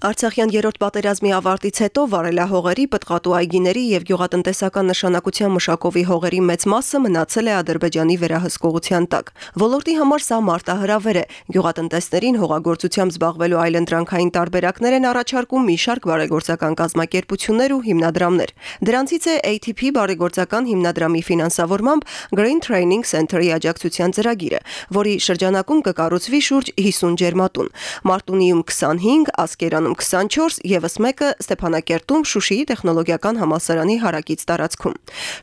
Արցախյան երրորդ պատերազմի ավարտից հետո վարելահողերի, պտղատու այգիների եւ գյուղատնտեսական նշանակության մշակովի հողերի մեծ մասը մնացել է Ադրբեջանի վերահսկողության տակ։ Ոլորտի համար սա մարտահրավեր է։ Գյուղատնտեսներին հողագործությամբ զբաղվելու այլընտրանքային տարբերակներ են առաջարկում մի շարք բարեգործական կազմակերպություններ ու հիմնադրամներ։ Դրանցից է ATP բարեգործական հիմնադրամի ֆինանսավորմամբ Green Training Center-ի աջակցության ծրագիրը, որի շրջանակում կկառուցվի շուրջ 50 ջերմատուն։ Մարտունիում 25, Ասկերանում 24, եւս մեկը Ստեփանակերտում Շուշիի տեխնոլոգիական համալսարանի հարակից տարածքում։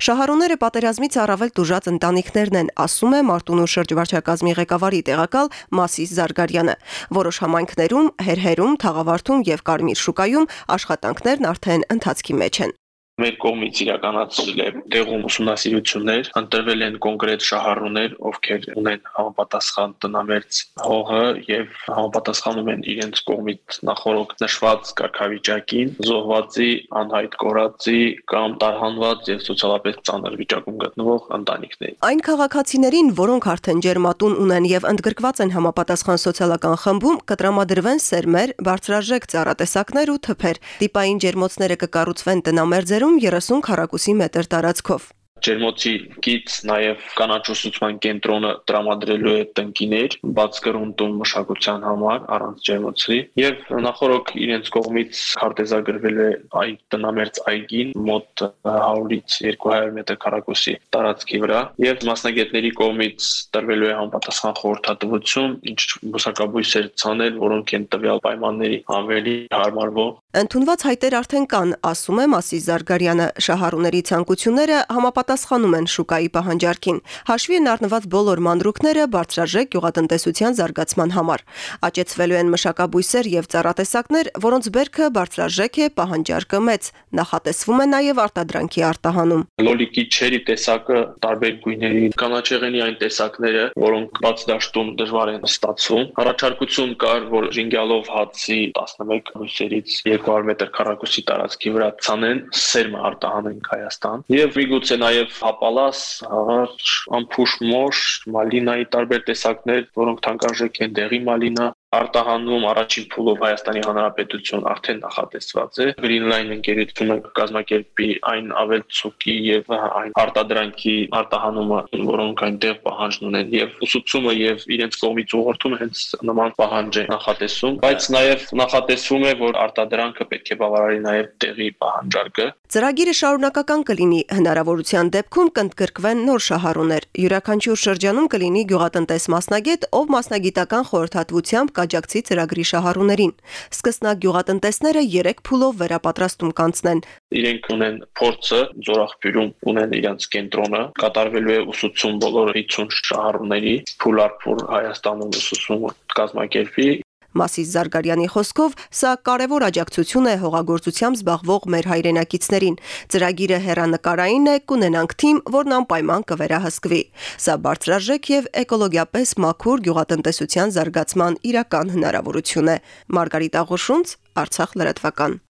Շահառուները պատերազմից առավել դժուժած ընտանիքներն են, ասում է Մարտունու շրջվարչակազմի ղեկավարի տեղակալ Մասիս Զարգարյանը։ Որոշ համայնքներում, Հերհերում, Թաղավարտում եւ Կարմիր շուկայում աշխատանքներն արդեն ընթացքի մեջ են մեր կողմից իրականացրել է տեղում ուսումնասիրություններ, ընտրվել են կոնկրետ շահառուներ, ովքեր ունեն համապատասխան տնամերձ հողը եւ համապատասխանում են իրենց կողմից նախորոք նշված կարգավիճակին, զոհվածի, անհայտ կորածի կամ տարհանված եւ սոցիալապես ծանր վիճակում գտնվող ընտանիքների։ Այն քաղաքացիներին, որոնք արդեն ջերմատուն ունեն եւ ընդգրկված են համապատասխան սոցիալական խմբում, կտրամադրվեն սերմեր, բարձրաժեք ծառատեսակներ ու թփեր։ Տիպային ջերմոցները կկառուցվեն տնամերձերում Գյուղերում 30 քառակուսի մետր տարածքով։ Ջերմոցի գից նաև կանաչ ուսուցման կենտրոնը տրամադրելու է տնկիներ բաց կրունտում մշակության համար առանց ջերմոցի եւ նախորոք իրենց կողմից քարտեզագրվել է այ տնամերձ այգին մոտ 100-ից 200 մետր քառակուսի տարածքի վրա եւ մասնագետների կողմից տրվելու է համապատասխան խորհրդատվություն ինչ բուսակաբույսեր ցանել, որոնք են տվյալ պայմանների ավելի հարմարվող Ընթունված հայտեր արդեն կան, ասում է Մասի Զարգարյանը։ Շահառուների ցանկությունները համապատասխանում են շուկայի պահանջարկին։ Հաշվի են առնված բոլոր մանրուքները բարձրաժեք գյուղատնտեսության զարգացման համար։ Աճեցվելու են մշակաբույսեր եւ ծառատեսակներ, որոնց բերքը բարձրաժեք է, պահանջարկը մեծ։ Նախատեսվում է նաեւ արտադրանքի արտահանում։ Լոլիկի չերի տեսակը տարբեր գույների, կանաչեղենի այն տեսակները, որոնք բաց դաշտում դժվար են ստացվում։ Առաջարկություն կար, որ ժինգալով հացի 11 բույսերից 200 մետր քառակուսի տարածքի վրա ցանեն, սերմը արտահանենք Հայաստան եւ միգուցե նաեւ հապալաս, հաղարջ, ամփուշ մոշ, մալինայի տարբեր տեսակներ, որոնք թանկարժեք են, դեղի մալինա, արտահանվում առաջին փուլով Հայաստանի Հանրապետություն արդեն նախատեսված է։ Greenline ընկերությունը կազմակերպի այն ավելցուկի եւ այն արտադրանքի արտահանումը, որոնք այնտեղ պահանջ ունեն եւ ուսուցումը եւ իրենց կողմից ուղղորդումը հենց նման պահանջ է նախատեսում, բայց նաեւ նախատեսվում է, որ արտադրանքը պետք է բավարարի նաեւ տեղի պահանջարկը։ Ծրագիրը շարունակական կլինի հնարավորության դեպքում կընդգրկվեն նոր շահառուներ։ Յուրաքանչյուր շրջանում կլինի գյուղատնտես մասնագետ, ով մասնագիտական խորհրդատվությամբ կաջակցի ծրագրի շահառուներին։ Սկսնակ գյուղատնտեսները 3 փուլով վերապատրաստում կանցնեն։ Իրենք ունեն փորձը, զորախբյուրում ունեն իրենց կենտրոնը, կատարվելու է ուսուցում բոլոր 50 շահառուների, փուլ առ փուլ Հայաստանում ուսուցումը կազմակերպի Մասիս Զարգարյանի խոսքով սա կարևոր աջակցություն է հողագործությամբ զբաղվող մեր հայրենակիցներին։ Ծրագիրը հերանեկարային է, կունենանք թիմ, որն անպայման կվերահսկվի։ Սա բարձրաժեք եւ էկոլոգիապես մաքուր գյուղատնտեսության զարգացման իրական հնարավորություն է։ Մարգարիտ Աղուշունց, Արցախ լրատվական։